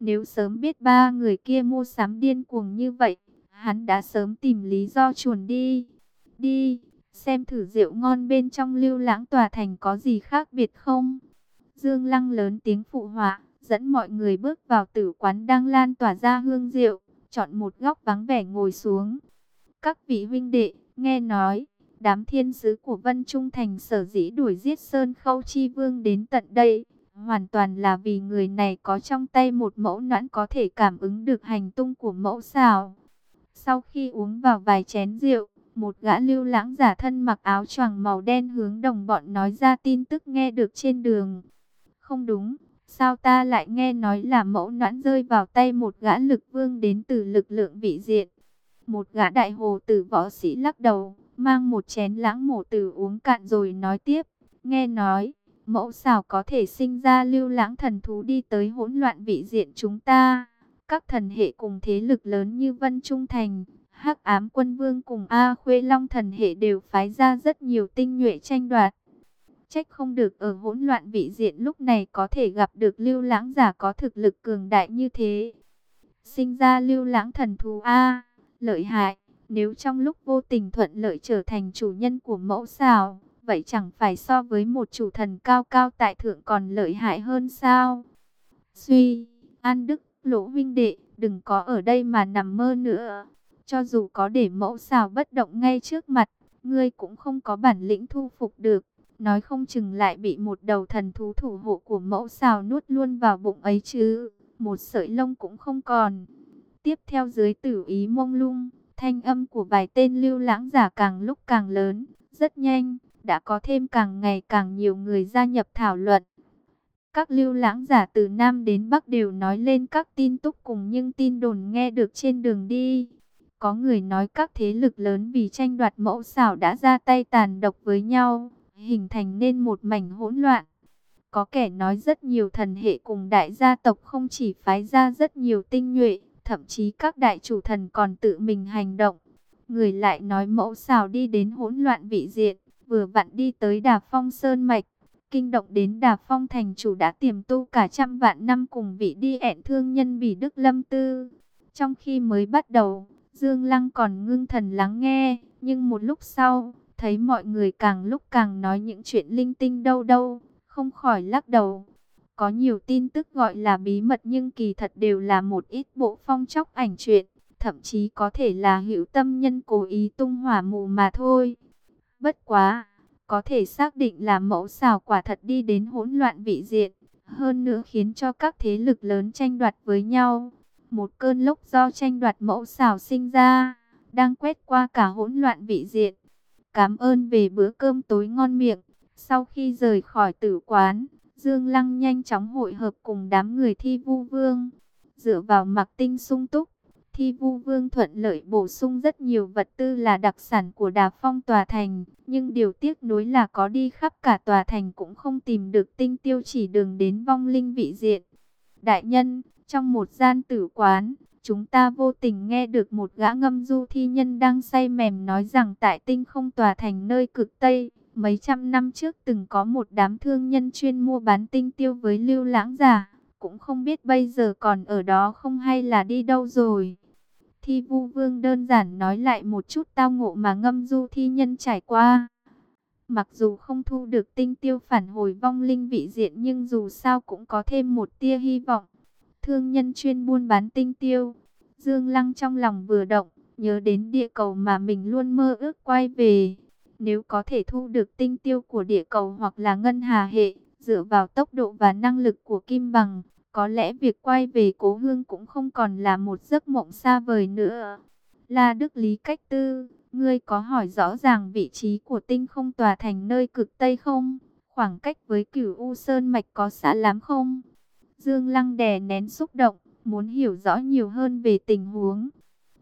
Nếu sớm biết ba người kia mua sắm điên cuồng như vậy, hắn đã sớm tìm lý do chuồn đi. Đi, xem thử rượu ngon bên trong lưu lãng tòa thành có gì khác biệt không? Dương Lăng lớn tiếng phụ họa, dẫn mọi người bước vào tử quán đang lan tỏa ra hương rượu, chọn một góc vắng vẻ ngồi xuống. Các vị huynh đệ, nghe nói, đám thiên sứ của Vân Trung Thành sở dĩ đuổi giết Sơn Khâu Chi Vương đến tận đây, hoàn toàn là vì người này có trong tay một mẫu noãn có thể cảm ứng được hành tung của mẫu xào. Sau khi uống vào vài chén rượu, một gã lưu lãng giả thân mặc áo choàng màu đen hướng đồng bọn nói ra tin tức nghe được trên đường. Không đúng, sao ta lại nghe nói là mẫu noãn rơi vào tay một gã lực vương đến từ lực lượng vị diện. Một gã đại hồ tử võ sĩ lắc đầu, mang một chén lãng mổ tử uống cạn rồi nói tiếp. Nghe nói, mẫu xảo có thể sinh ra lưu lãng thần thú đi tới hỗn loạn vị diện chúng ta. Các thần hệ cùng thế lực lớn như Vân Trung Thành, hắc ám quân vương cùng A Khuê Long thần hệ đều phái ra rất nhiều tinh nhuệ tranh đoạt. Trách không được ở hỗn loạn vị diện lúc này có thể gặp được lưu lãng giả có thực lực cường đại như thế. Sinh ra lưu lãng thần thú A, lợi hại, nếu trong lúc vô tình thuận lợi trở thành chủ nhân của mẫu xào, vậy chẳng phải so với một chủ thần cao cao tại thượng còn lợi hại hơn sao? Suy, An Đức, Lỗ Vinh Đệ, đừng có ở đây mà nằm mơ nữa. Cho dù có để mẫu xào bất động ngay trước mặt, ngươi cũng không có bản lĩnh thu phục được. Nói không chừng lại bị một đầu thần thú thủ hộ của mẫu xào nuốt luôn vào bụng ấy chứ. Một sợi lông cũng không còn. Tiếp theo dưới tử ý mông lung, thanh âm của vài tên lưu lãng giả càng lúc càng lớn. Rất nhanh, đã có thêm càng ngày càng nhiều người gia nhập thảo luận. Các lưu lãng giả từ Nam đến Bắc đều nói lên các tin tức cùng những tin đồn nghe được trên đường đi. Có người nói các thế lực lớn vì tranh đoạt mẫu xảo đã ra tay tàn độc với nhau, hình thành nên một mảnh hỗn loạn. Có kẻ nói rất nhiều thần hệ cùng đại gia tộc không chỉ phái ra rất nhiều tinh nhuệ, thậm chí các đại chủ thần còn tự mình hành động. Người lại nói mẫu xảo đi đến hỗn loạn vị diện, vừa vặn đi tới Đà Phong Sơn Mạch. Kinh động đến Đà Phong thành chủ đã tiềm tu cả trăm vạn năm cùng vị đi ẹn thương nhân bị Đức Lâm Tư. Trong khi mới bắt đầu, Dương Lăng còn ngưng thần lắng nghe, nhưng một lúc sau, thấy mọi người càng lúc càng nói những chuyện linh tinh đâu đâu, không khỏi lắc đầu. Có nhiều tin tức gọi là bí mật nhưng kỳ thật đều là một ít bộ phong chóc ảnh chuyện, thậm chí có thể là hữu tâm nhân cố ý tung hỏa mù mà thôi. Bất quá, có thể xác định là mẫu xào quả thật đi đến hỗn loạn vị diện, hơn nữa khiến cho các thế lực lớn tranh đoạt với nhau. Một cơn lốc do tranh đoạt mẫu xào sinh ra, đang quét qua cả hỗn loạn vị diện. Cảm ơn về bữa cơm tối ngon miệng. Sau khi rời khỏi tử quán, Dương Lăng nhanh chóng hội hợp cùng đám người thi vu vương. Dựa vào mặc tinh sung túc, Thi vu vương thuận lợi bổ sung rất nhiều vật tư là đặc sản của đà phong tòa thành. Nhưng điều tiếc nuối là có đi khắp cả tòa thành cũng không tìm được tinh tiêu chỉ đường đến vong linh vị diện. Đại nhân, trong một gian tử quán, chúng ta vô tình nghe được một gã ngâm du thi nhân đang say mềm nói rằng tại tinh không tòa thành nơi cực Tây, mấy trăm năm trước từng có một đám thương nhân chuyên mua bán tinh tiêu với lưu lãng giả, cũng không biết bây giờ còn ở đó không hay là đi đâu rồi. Thi vu vương đơn giản nói lại một chút tao ngộ mà ngâm du thi nhân trải qua. Mặc dù không thu được tinh tiêu phản hồi vong linh vị diện nhưng dù sao cũng có thêm một tia hy vọng. Thương nhân chuyên buôn bán tinh tiêu. Dương Lăng trong lòng vừa động, nhớ đến địa cầu mà mình luôn mơ ước quay về. Nếu có thể thu được tinh tiêu của địa cầu hoặc là ngân hà hệ, dựa vào tốc độ và năng lực của kim bằng, có lẽ việc quay về cố hương cũng không còn là một giấc mộng xa vời nữa. La Đức Lý Cách Tư, ngươi có hỏi rõ ràng vị trí của tinh không tòa thành nơi cực Tây không? Khoảng cách với cửu U Sơn Mạch có xa lắm không? Dương Lăng đè nén xúc động, muốn hiểu rõ nhiều hơn về tình huống.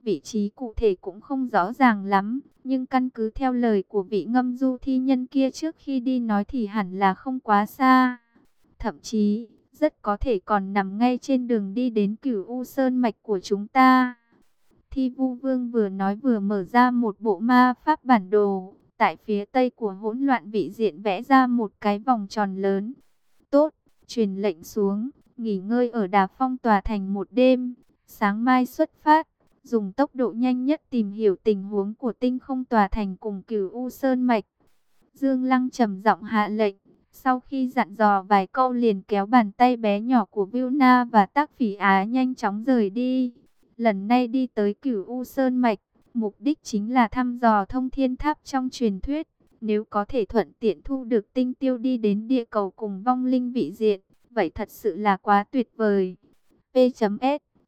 Vị trí cụ thể cũng không rõ ràng lắm, nhưng căn cứ theo lời của vị ngâm du thi nhân kia trước khi đi nói thì hẳn là không quá xa. Thậm chí, rất có thể còn nằm ngay trên đường đi đến cửu U Sơn Mạch của chúng ta. Thi Vu Vương vừa nói vừa mở ra một bộ ma pháp bản đồ, tại phía tây của hỗn loạn vị diện vẽ ra một cái vòng tròn lớn. Tốt, truyền lệnh xuống, nghỉ ngơi ở Đà Phong tòa thành một đêm, sáng mai xuất phát, dùng tốc độ nhanh nhất tìm hiểu tình huống của tinh không tòa thành cùng cửu U Sơn Mạch. Dương Lăng trầm giọng hạ lệnh, sau khi dặn dò vài câu liền kéo bàn tay bé nhỏ của Vilna và tác phỉ Á nhanh chóng rời đi. Lần này đi tới cửu U Sơn Mạch, mục đích chính là thăm dò thông thiên tháp trong truyền thuyết. Nếu có thể thuận tiện thu được tinh tiêu đi đến địa cầu cùng vong linh vị diện, vậy thật sự là quá tuyệt vời. P.S.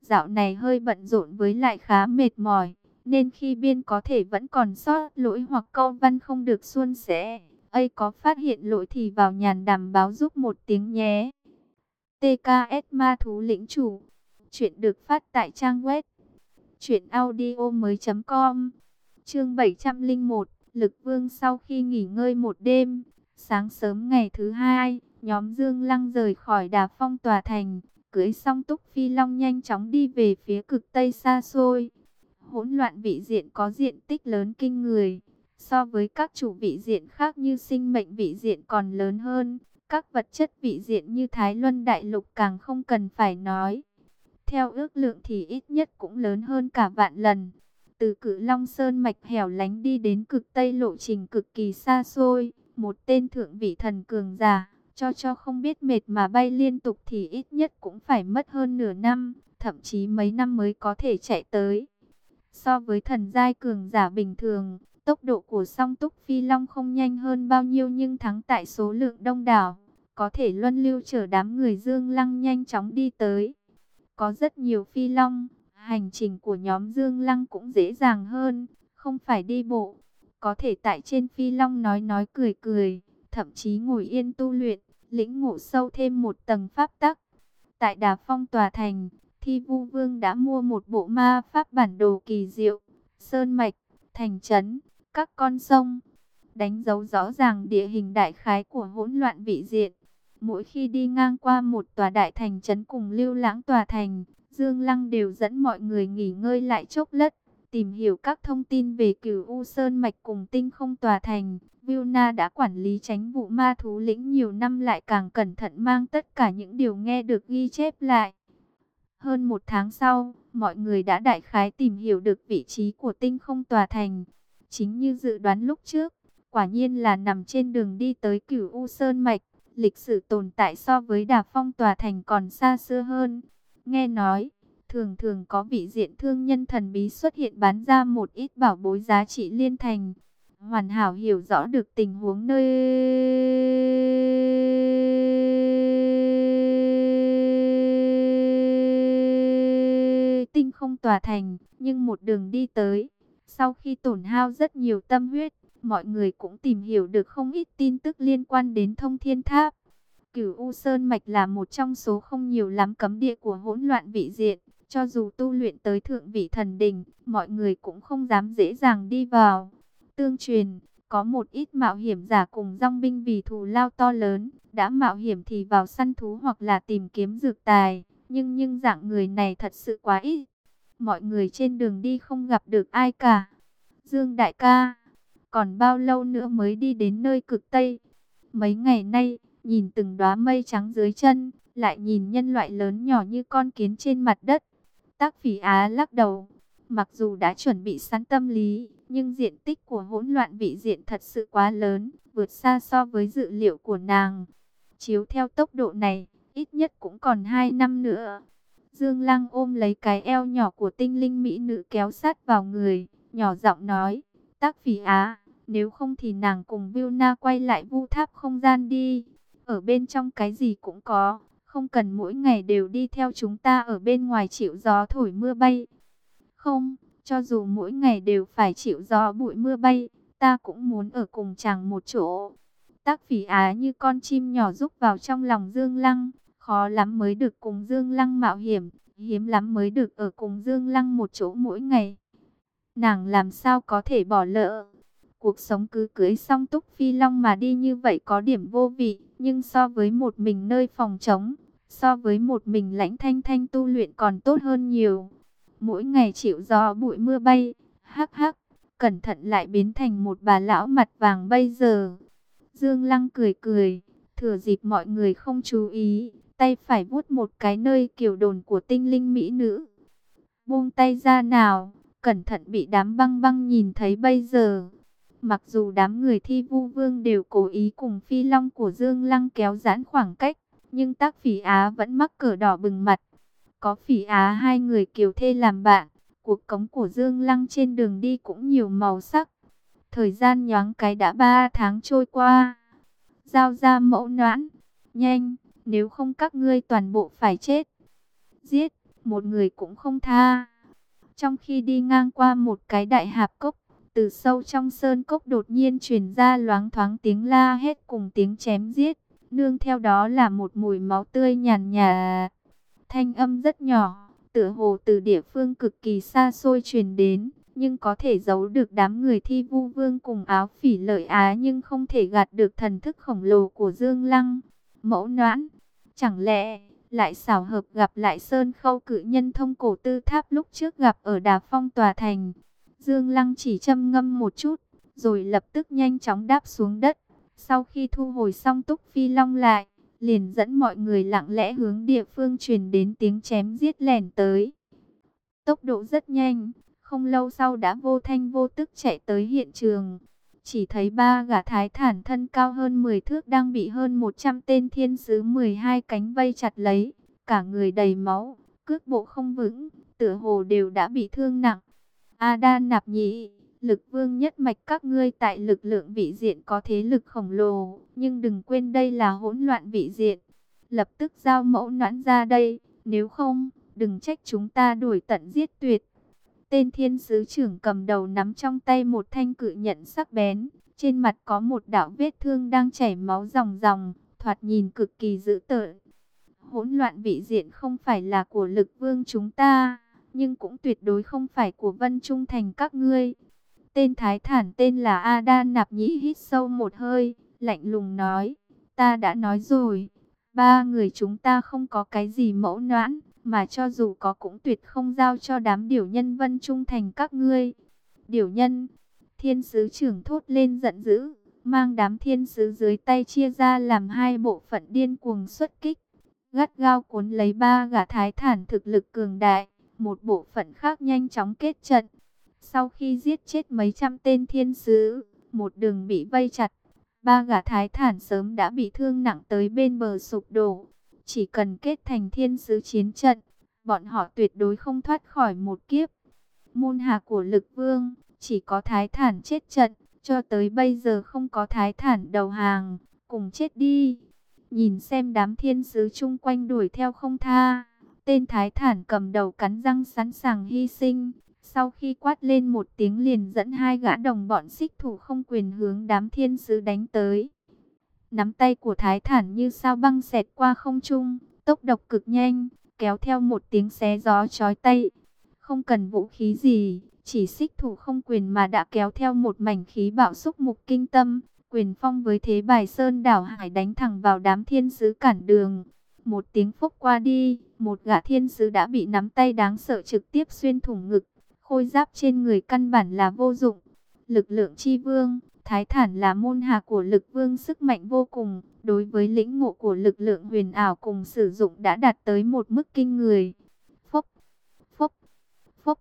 Dạo này hơi bận rộn với lại khá mệt mỏi, nên khi biên có thể vẫn còn sót lỗi hoặc câu văn không được suôn sẻ ấy có phát hiện lỗi thì vào nhàn đàm báo giúp một tiếng nhé. TKS Ma Thú Lĩnh Chủ. Chuyện được phát tại trang web Chuyện audio mới.com Chương 701 Lực Vương sau khi nghỉ ngơi một đêm, Sáng sớm ngày thứ hai, Nhóm Dương Lăng rời khỏi đà phong tòa thành, Cưới xong túc phi long nhanh chóng đi về phía cực tây xa xôi. Hỗn loạn vị diện có diện tích lớn kinh người So với các chủ vị diện khác như sinh mệnh vị diện còn lớn hơn Các vật chất vị diện như Thái Luân Đại Lục càng không cần phải nói theo ước lượng thì ít nhất cũng lớn hơn cả vạn lần. Từ cử Long Sơn mạch hẻo lánh đi đến cực Tây lộ trình cực kỳ xa xôi. Một tên thượng vị thần cường giả, cho cho không biết mệt mà bay liên tục thì ít nhất cũng phải mất hơn nửa năm, thậm chí mấy năm mới có thể chạy tới. So với thần giai cường giả bình thường, tốc độ của song túc phi long không nhanh hơn bao nhiêu nhưng thắng tại số lượng đông đảo, có thể luân lưu chở đám người dương lăng nhanh chóng đi tới. Có rất nhiều phi long, hành trình của nhóm Dương Lăng cũng dễ dàng hơn, không phải đi bộ. Có thể tại trên phi long nói nói cười cười, thậm chí ngồi yên tu luyện, lĩnh ngộ sâu thêm một tầng pháp tắc. Tại Đà Phong Tòa Thành, Thi Vu Vương đã mua một bộ ma pháp bản đồ kỳ diệu, sơn mạch, thành trấn, các con sông, đánh dấu rõ ràng địa hình đại khái của hỗn loạn vị diện. Mỗi khi đi ngang qua một tòa đại thành trấn cùng lưu lãng tòa thành, Dương Lăng đều dẫn mọi người nghỉ ngơi lại chốc lất, tìm hiểu các thông tin về cửu U Sơn Mạch cùng tinh không tòa thành. Vilna đã quản lý tránh vụ ma thú lĩnh nhiều năm lại càng cẩn thận mang tất cả những điều nghe được ghi chép lại. Hơn một tháng sau, mọi người đã đại khái tìm hiểu được vị trí của tinh không tòa thành. Chính như dự đoán lúc trước, quả nhiên là nằm trên đường đi tới cửu U Sơn Mạch lịch sử tồn tại so với đà phong tòa thành còn xa xưa hơn. Nghe nói, thường thường có vị diện thương nhân thần bí xuất hiện bán ra một ít bảo bối giá trị liên thành. Hoàn hảo hiểu rõ được tình huống nơi tinh không tòa thành, nhưng một đường đi tới. Sau khi tổn hao rất nhiều tâm huyết, mọi người cũng tìm hiểu được không ít tin tức liên quan đến thông thiên tháp. Cửu U Sơn Mạch là một trong số không nhiều lắm cấm địa của hỗn loạn vị diện. Cho dù tu luyện tới thượng vị thần đình, mọi người cũng không dám dễ dàng đi vào. Tương truyền, có một ít mạo hiểm giả cùng dòng binh vì thù lao to lớn, đã mạo hiểm thì vào săn thú hoặc là tìm kiếm dược tài. Nhưng nhưng dạng người này thật sự quá ít. Mọi người trên đường đi không gặp được ai cả. Dương đại ca, còn bao lâu nữa mới đi đến nơi cực Tây? Mấy ngày nay, nhìn từng đóa mây trắng dưới chân, lại nhìn nhân loại lớn nhỏ như con kiến trên mặt đất. Tác phỉ Á lắc đầu, mặc dù đã chuẩn bị sẵn tâm lý, nhưng diện tích của hỗn loạn vị diện thật sự quá lớn, vượt xa so với dự liệu của nàng. Chiếu theo tốc độ này, ít nhất cũng còn 2 năm nữa. Dương Lăng ôm lấy cái eo nhỏ của tinh linh mỹ nữ kéo sát vào người, nhỏ giọng nói, tác phỉ á, nếu không thì nàng cùng Na quay lại vu tháp không gian đi. Ở bên trong cái gì cũng có, không cần mỗi ngày đều đi theo chúng ta ở bên ngoài chịu gió thổi mưa bay. Không, cho dù mỗi ngày đều phải chịu gió bụi mưa bay, ta cũng muốn ở cùng chàng một chỗ. Tác phỉ á như con chim nhỏ rúc vào trong lòng Dương Lăng, khó lắm mới được cùng Dương Lăng mạo hiểm, hiếm lắm mới được ở cùng Dương Lăng một chỗ mỗi ngày. Nàng làm sao có thể bỏ lỡ. Cuộc sống cứ cưới xong túc phi long mà đi như vậy có điểm vô vị, nhưng so với một mình nơi phòng trống, so với một mình lãnh thanh thanh tu luyện còn tốt hơn nhiều. Mỗi ngày chịu gió bụi mưa bay, hắc hắc, cẩn thận lại biến thành một bà lão mặt vàng bây giờ. Dương Lăng cười cười, thừa dịp mọi người không chú ý, tay phải vuốt một cái nơi kiểu đồn của tinh linh mỹ nữ. Buông tay ra nào, cẩn thận bị đám băng băng nhìn thấy bây giờ. Mặc dù đám người thi vu vương đều cố ý cùng phi long của Dương Lăng kéo giãn khoảng cách, nhưng tác phỉ Á vẫn mắc cờ đỏ bừng mặt. Có phỉ Á hai người kiều thê làm bạn, cuộc cống của Dương Lăng trên đường đi cũng nhiều màu sắc. Thời gian nhoáng cái đã ba tháng trôi qua. Giao ra mẫu noãn, nhanh, nếu không các ngươi toàn bộ phải chết. Giết, một người cũng không tha. Trong khi đi ngang qua một cái đại hạp cốc, từ sâu trong sơn cốc đột nhiên truyền ra loáng thoáng tiếng la hét cùng tiếng chém giết. Nương theo đó là một mùi máu tươi nhàn nhạt. Thanh âm rất nhỏ, tựa hồ từ địa phương cực kỳ xa xôi truyền đến, nhưng có thể giấu được đám người thi vu vương cùng áo phỉ lợi á nhưng không thể gạt được thần thức khổng lồ của Dương Lăng. Mẫu noãn, chẳng lẽ lại xảo hợp gặp lại Sơn Khâu cự nhân thông cổ tư tháp lúc trước gặp ở Đà Phong Tòa Thành. Dương Lăng chỉ châm ngâm một chút, rồi lập tức nhanh chóng đáp xuống đất. Sau khi thu hồi xong túc phi long lại, liền dẫn mọi người lặng lẽ hướng địa phương truyền đến tiếng chém giết lẻn tới. Tốc độ rất nhanh, không lâu sau đã vô thanh vô tức chạy tới hiện trường. Chỉ thấy ba gã thái thản thân cao hơn 10 thước đang bị hơn 100 tên thiên sứ 12 cánh vây chặt lấy. Cả người đầy máu, cước bộ không vững, tựa hồ đều đã bị thương nặng. Adan nạp nhị, lực vương nhất mạch các ngươi tại lực lượng vị diện có thế lực khổng lồ. Nhưng đừng quên đây là hỗn loạn vị diện. Lập tức giao mẫu noãn ra đây, nếu không, đừng trách chúng ta đuổi tận giết tuyệt. Tên thiên sứ trưởng cầm đầu nắm trong tay một thanh cự nhận sắc bén. Trên mặt có một đạo vết thương đang chảy máu ròng ròng, thoạt nhìn cực kỳ dữ tợn. Hỗn loạn vị diện không phải là của lực vương chúng ta, nhưng cũng tuyệt đối không phải của vân trung thành các ngươi. Tên thái thản tên là Ada Nạp Nhĩ hít sâu một hơi, lạnh lùng nói, ta đã nói rồi, ba người chúng ta không có cái gì mẫu noãn, mà cho dù có cũng tuyệt không giao cho đám điểu nhân vân trung thành các ngươi. Điểu nhân, thiên sứ trưởng thốt lên giận dữ, mang đám thiên sứ dưới tay chia ra làm hai bộ phận điên cuồng xuất kích. Gắt gao cuốn lấy ba gã thái thản thực lực cường đại, một bộ phận khác nhanh chóng kết trận. Sau khi giết chết mấy trăm tên thiên sứ, một đường bị vây chặt, ba gã thái thản sớm đã bị thương nặng tới bên bờ sụp đổ. Chỉ cần kết thành thiên sứ chiến trận, bọn họ tuyệt đối không thoát khỏi một kiếp. Môn hạ của lực vương, chỉ có thái thản chết trận, cho tới bây giờ không có thái thản đầu hàng, cùng chết đi. Nhìn xem đám thiên sứ chung quanh đuổi theo không tha, tên thái thản cầm đầu cắn răng sẵn sàng hy sinh. Sau khi quát lên một tiếng liền dẫn hai gã đồng bọn xích thủ không quyền hướng đám thiên sứ đánh tới. Nắm tay của Thái Thản như sao băng xẹt qua không trung, tốc độc cực nhanh, kéo theo một tiếng xé gió chói tay. Không cần vũ khí gì, chỉ xích thủ không quyền mà đã kéo theo một mảnh khí bạo xúc mục kinh tâm. Quyền phong với thế bài sơn đảo hải đánh thẳng vào đám thiên sứ cản đường. Một tiếng phúc qua đi, một gã thiên sứ đã bị nắm tay đáng sợ trực tiếp xuyên thủng ngực. Khôi giáp trên người căn bản là vô dụng. Lực lượng chi vương, Thái thản là môn hạ của lực vương sức mạnh vô cùng, đối với lĩnh ngộ của lực lượng huyền ảo cùng sử dụng đã đạt tới một mức kinh người. Phốc, phốc, phốc,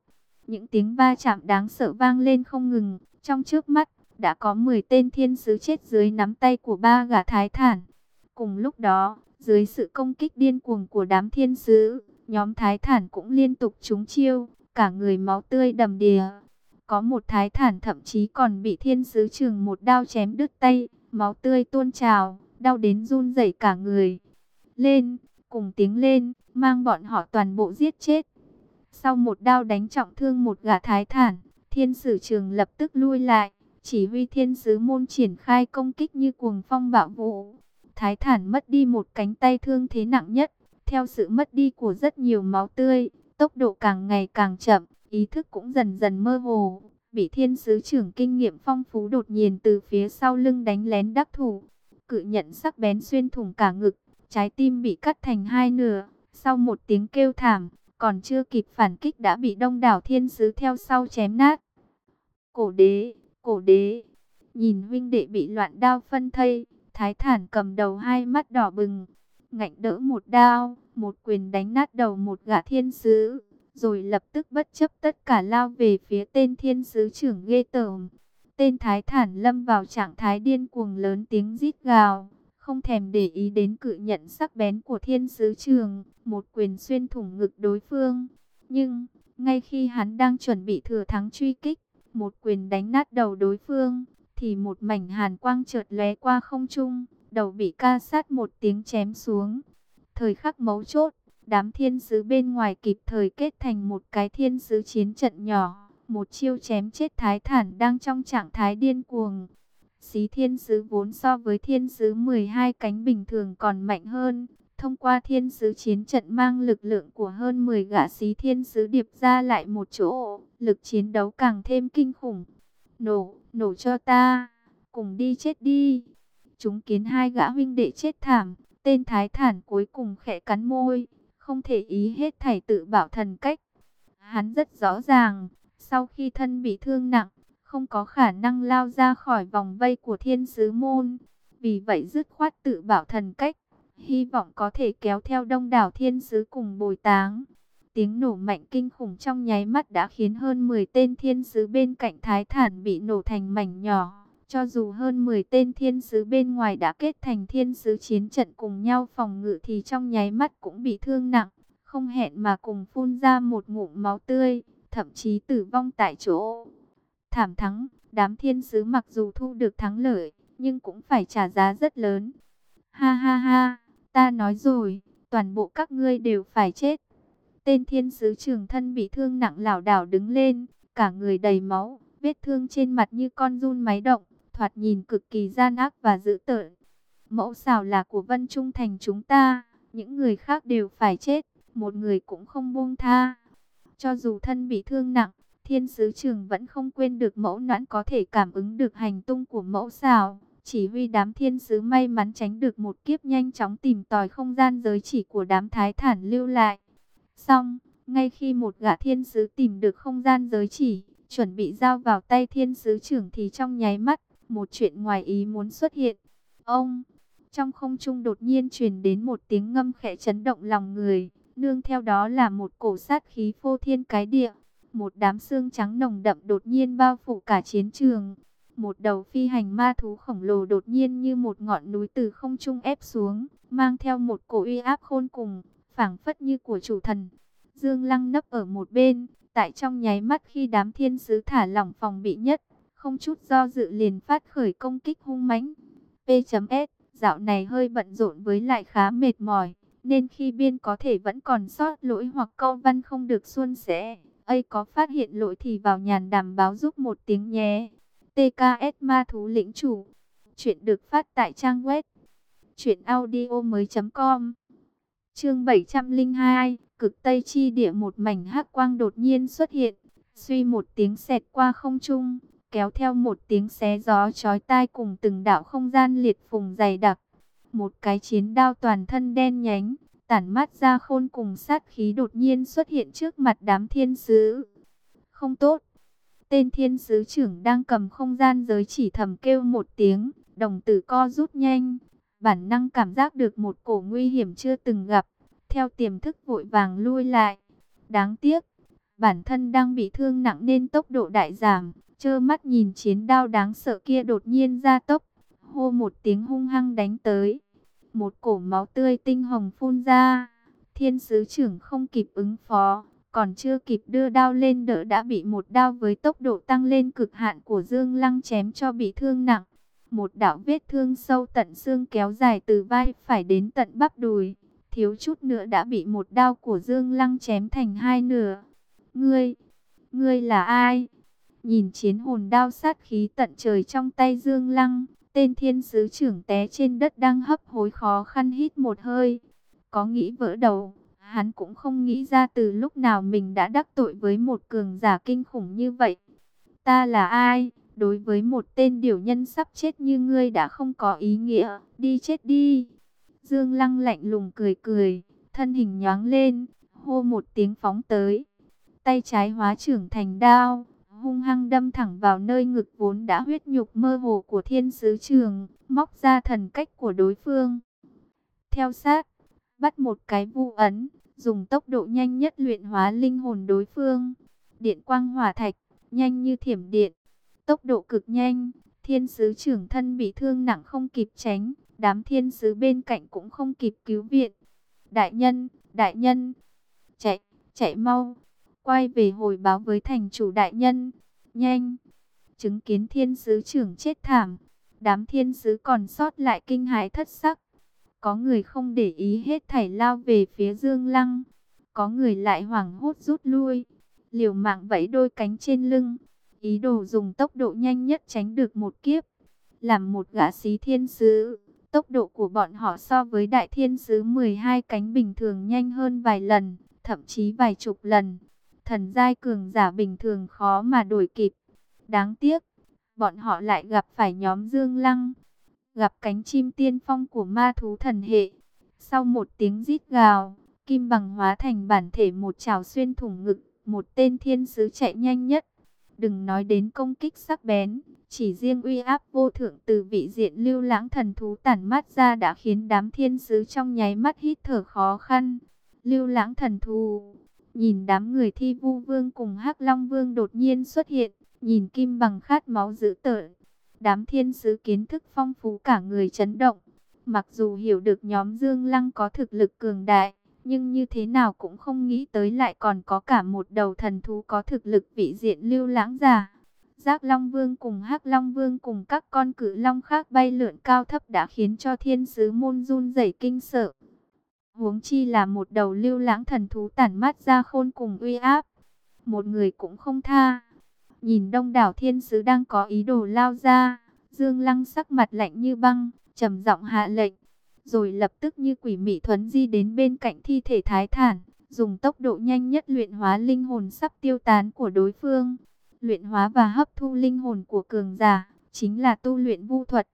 những tiếng va chạm đáng sợ vang lên không ngừng, trong trước mắt, đã có 10 tên thiên sứ chết dưới nắm tay của ba gã thái thản. Cùng lúc đó, dưới sự công kích điên cuồng của đám thiên sứ, nhóm thái thản cũng liên tục trúng chiêu, cả người máu tươi đầm đìa. Có một thái thản thậm chí còn bị thiên sứ trường một đao chém đứt tay, máu tươi tuôn trào, đau đến run rẩy cả người. Lên, cùng tiếng lên, mang bọn họ toàn bộ giết chết. Sau một đao đánh trọng thương một gã thái thản, thiên sử trường lập tức lui lại, chỉ huy thiên sứ môn triển khai công kích như cuồng phong bạo vũ. Thái thản mất đi một cánh tay thương thế nặng nhất, theo sự mất đi của rất nhiều máu tươi, tốc độ càng ngày càng chậm, ý thức cũng dần dần mơ hồ, bị thiên sứ trưởng kinh nghiệm phong phú đột nhiên từ phía sau lưng đánh lén đắc thủ. Cự nhận sắc bén xuyên thủng cả ngực, trái tim bị cắt thành hai nửa, sau một tiếng kêu thảm, còn chưa kịp phản kích đã bị đông đảo thiên sứ theo sau chém nát. Cổ đế, cổ đế, nhìn huynh đệ bị loạn đao phân thây, thái thản cầm đầu hai mắt đỏ bừng, ngạnh đỡ một đao, một quyền đánh nát đầu một gã thiên sứ, rồi lập tức bất chấp tất cả lao về phía tên thiên sứ trưởng ghê tởm. Tên thái thản lâm vào trạng thái điên cuồng lớn tiếng rít gào, không thèm để ý đến cự nhận sắc bén của thiên sứ trường, một quyền xuyên thủng ngực đối phương. Nhưng, ngay khi hắn đang chuẩn bị thừa thắng truy kích, một quyền đánh nát đầu đối phương, thì một mảnh hàn quang chợt lóe qua không trung, đầu bị ca sát một tiếng chém xuống. Thời khắc mấu chốt, đám thiên sứ bên ngoài kịp thời kết thành một cái thiên sứ chiến trận nhỏ, một chiêu chém chết thái thản đang trong trạng thái điên cuồng. Xí thiên sứ vốn so với thiên sứ 12 cánh bình thường còn mạnh hơn, thông qua thiên sứ chiến trận mang lực lượng của hơn 10 gã xí thiên sứ điệp ra lại một chỗ, lực chiến đấu càng thêm kinh khủng. Nổ, nổ cho ta, cùng đi chết đi. Chúng kiến hai gã huynh đệ chết thảm, tên thái thản cuối cùng khẽ cắn môi, không thể ý hết thảy tự bảo thần cách. Hắn rất rõ ràng, sau khi thân bị thương nặng, không có khả năng lao ra khỏi vòng vây của thiên sứ môn. Vì vậy dứt khoát tự bảo thần cách, hy vọng có thể kéo theo đông đảo thiên sứ cùng bồi táng. Tiếng nổ mạnh kinh khủng trong nháy mắt đã khiến hơn 10 tên thiên sứ bên cạnh thái thản bị nổ thành mảnh nhỏ. Cho dù hơn 10 tên thiên sứ bên ngoài đã kết thành thiên sứ chiến trận cùng nhau phòng ngự thì trong nháy mắt cũng bị thương nặng, không hẹn mà cùng phun ra một ngụm máu tươi, thậm chí tử vong tại chỗ. Thảm thắng, đám thiên sứ mặc dù thu được thắng lợi, nhưng cũng phải trả giá rất lớn. Ha ha ha, ta nói rồi, toàn bộ các ngươi đều phải chết. Tên thiên sứ trường thân bị thương nặng lảo đảo đứng lên, cả người đầy máu, vết thương trên mặt như con run máy động, thoạt nhìn cực kỳ gian ác và dữ tợn. Mẫu xào là của Vân Trung Thành chúng ta, những người khác đều phải chết, một người cũng không buông tha. Cho dù thân bị thương nặng, thiên sứ trường vẫn không quên được mẫu noãn có thể cảm ứng được hành tung của mẫu xào. Chỉ huy đám thiên sứ may mắn tránh được một kiếp nhanh chóng tìm tòi không gian giới chỉ của đám thái thản lưu lại. Xong, ngay khi một gã thiên sứ tìm được không gian giới chỉ, chuẩn bị giao vào tay thiên sứ trưởng thì trong nháy mắt, một chuyện ngoài ý muốn xuất hiện. Ông, trong không trung đột nhiên truyền đến một tiếng ngâm khẽ chấn động lòng người, nương theo đó là một cổ sát khí phô thiên cái địa. Một đám xương trắng nồng đậm đột nhiên bao phủ cả chiến trường. Một đầu phi hành ma thú khổng lồ đột nhiên như một ngọn núi từ không trung ép xuống, mang theo một cổ uy áp khôn cùng, phảng phất như của chủ thần. Dương Lăng nấp ở một bên, tại trong nháy mắt khi đám thiên sứ thả lỏng phòng bị nhất, không chút do dự liền phát khởi công kích hung mãnh. P.S. Dạo này hơi bận rộn với lại khá mệt mỏi, nên khi biên có thể vẫn còn sót lỗi hoặc câu văn không được suôn sẻ. ấy có phát hiện lỗi thì vào nhàn đảm báo giúp một tiếng nhé. TKS Ma Thú Lĩnh Chủ Chuyện được phát tại trang web Chuyện audio mới.com Chương 702 Cực Tây Chi Địa một mảnh hắc quang đột nhiên xuất hiện Suy một tiếng xẹt qua không trung kéo theo một tiếng xé gió chói tai cùng từng đạo không gian liệt phùng dày đặc. Một cái chiến đao toàn thân đen nhánh, tản mát ra khôn cùng sát khí đột nhiên xuất hiện trước mặt đám thiên sứ. Không tốt. Tên thiên sứ trưởng đang cầm không gian giới chỉ thầm kêu một tiếng, đồng tử co rút nhanh. Bản năng cảm giác được một cổ nguy hiểm chưa từng gặp, theo tiềm thức vội vàng lui lại. Đáng tiếc, bản thân đang bị thương nặng nên tốc độ đại giảm, trơ mắt nhìn chiến đao đáng sợ kia đột nhiên ra tốc, hô một tiếng hung hăng đánh tới. Một cổ máu tươi tinh hồng phun ra, thiên sứ trưởng không kịp ứng phó, còn chưa kịp đưa đao lên đỡ đã bị một đao với tốc độ tăng lên cực hạn của Dương Lăng chém cho bị thương nặng. Một đạo vết thương sâu tận xương kéo dài từ vai phải đến tận bắp đùi, thiếu chút nữa đã bị một đao của Dương Lăng chém thành hai nửa. Ngươi, ngươi là ai? Nhìn chiến hồn đao sát khí tận trời trong tay Dương Lăng, tên thiên sứ trưởng té trên đất đang hấp hối khó khăn hít một hơi. Có nghĩ vỡ đầu, hắn cũng không nghĩ ra từ lúc nào mình đã đắc tội với một cường giả kinh khủng như vậy. Ta là ai? Đối với một tên điều nhân sắp chết như ngươi đã không có ý nghĩa, đi chết đi. Dương Lăng lạnh lùng cười cười, thân hình nhoáng lên, hô một tiếng phóng tới. Tay trái hóa trưởng thành đao, hung hăng đâm thẳng vào nơi ngực vốn đã huyết nhục mơ hồ của thiên sứ trường, móc ra thần cách của đối phương. Theo sát, bắt một cái vu ấn, dùng tốc độ nhanh nhất luyện hóa linh hồn đối phương. Điện quang hỏa thạch, nhanh như thiểm điện, tốc độ cực nhanh, thiên sứ trưởng thân bị thương nặng không kịp tránh, đám thiên sứ bên cạnh cũng không kịp cứu viện. Đại nhân, đại nhân, chạy, chạy mau, quay về hồi báo với thành chủ đại nhân, nhanh. Chứng kiến thiên sứ trưởng chết thảm, đám thiên sứ còn sót lại kinh hãi thất sắc. Có người không để ý hết thảy lao về phía Dương Lăng, có người lại hoảng hốt rút lui, liều mạng vẫy đôi cánh trên lưng, ý đồ dùng tốc độ nhanh nhất tránh được một kiếp. Làm một gã sĩ thiên sứ, tốc độ của bọn họ so với đại thiên sứ 12 cánh bình thường nhanh hơn vài lần, thậm chí vài chục lần. Thần giai cường giả bình thường khó mà đổi kịp. Đáng tiếc, bọn họ lại gặp phải nhóm Dương Lăng, gặp cánh chim tiên phong của ma thú thần hệ. Sau một tiếng rít gào, kim bằng hóa thành bản thể một trào xuyên thủng ngực, một tên thiên sứ chạy nhanh nhất. Đừng nói đến công kích sắc bén, chỉ riêng uy áp vô thượng từ vị diện lưu lãng thần thú tản mát ra đã khiến đám thiên sứ trong nháy mắt hít thở khó khăn. Lưu lãng thần thú, nhìn đám người thi vu vương cùng hắc long vương đột nhiên xuất hiện, nhìn kim bằng khát máu dữ tợn. Đám thiên sứ kiến thức phong phú cả người chấn động. Mặc dù hiểu được nhóm Dương Lăng có thực lực cường đại, nhưng như thế nào cũng không nghĩ tới lại còn có cả một đầu thần thú có thực lực vị diện lưu lãng giả. Giác Long Vương cùng hắc Long Vương cùng các con cử long khác bay lượn cao thấp đã khiến cho thiên sứ môn run rẩy kinh sợ. Huống chi là một đầu lưu lãng thần thú tản mát ra khôn cùng uy áp. Một người cũng không tha. Nhìn đông đảo thiên sứ đang có ý đồ lao ra. Dương Lăng sắc mặt lạnh như băng, trầm giọng hạ lệnh. Rồi lập tức như quỷ mị thuấn di đến bên cạnh thi thể thái thản. Dùng tốc độ nhanh nhất luyện hóa linh hồn sắp tiêu tán của đối phương. Luyện hóa và hấp thu linh hồn của cường giả, chính là tu luyện vu thuật.